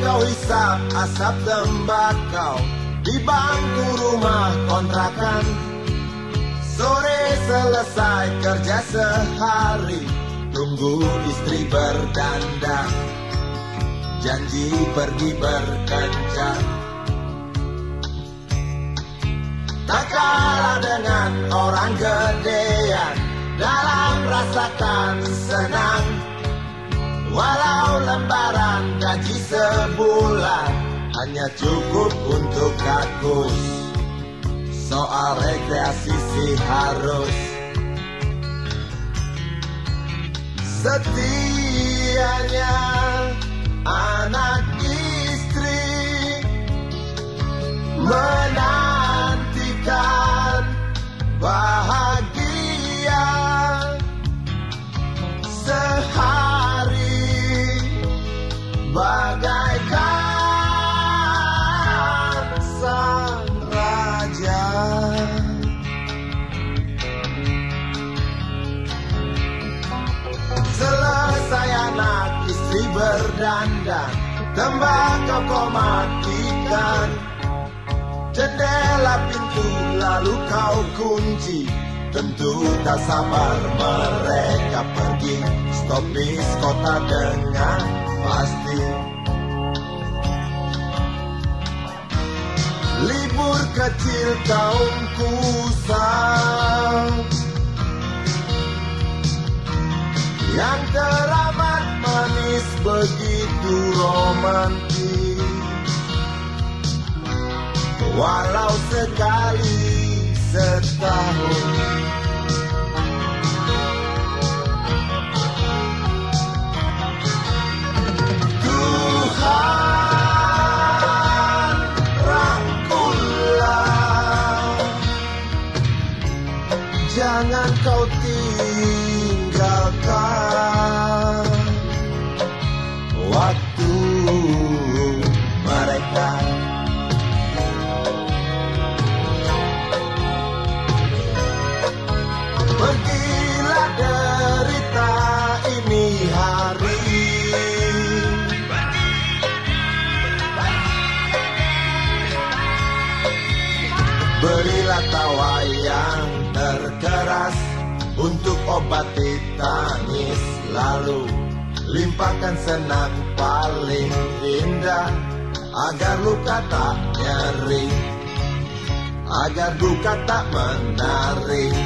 Kau isap asap tembakau Di bangku rumah kontrakan. Sore selesai kerja sehari Tunggu istri berdandan. Janji pergi berkencan. Tak kalah dengan orang gedean Dalam rasakan senang. Walau lembaran gaji sebulan. Hanya cukup untuk kakus. Soal rekreasi sih harus. Setianya anak berdandan Tembakau kau matikan Jendela pintu lalu kau kunci Tentu tak sabar mereka pergi. Stopis kota dengan pasti. Libur kecil kaum kusam Yang teramat manis begitu romantis. Walau sekali setahun. Tuhan Jangan kau tinggalkan Berilah tawa yang terkeras Untuk obati tangis Lalu limpahkan senang paling indah Agar luka tak nyeri Agar duka tak menarik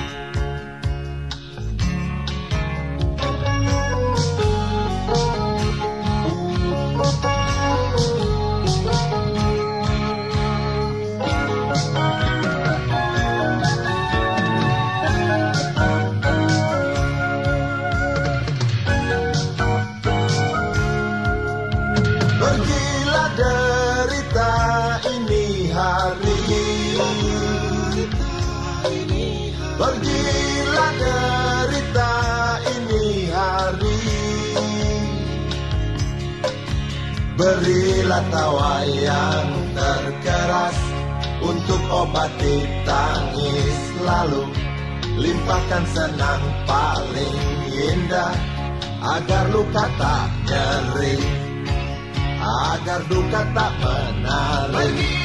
Pergilah derita ini hari Berilah tawa yang terkeras Untuk obati tangis lalu Limpahkan senang paling indah Agar luka tak nyeri agar duka tak menarik.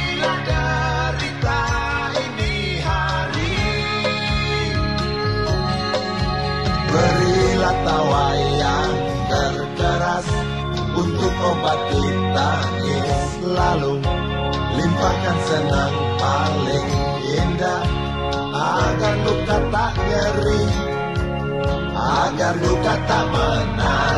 Untuk obati tangis lalu limpahkan senang paling indah agar duka tak nyeri, agar duka tak menarik.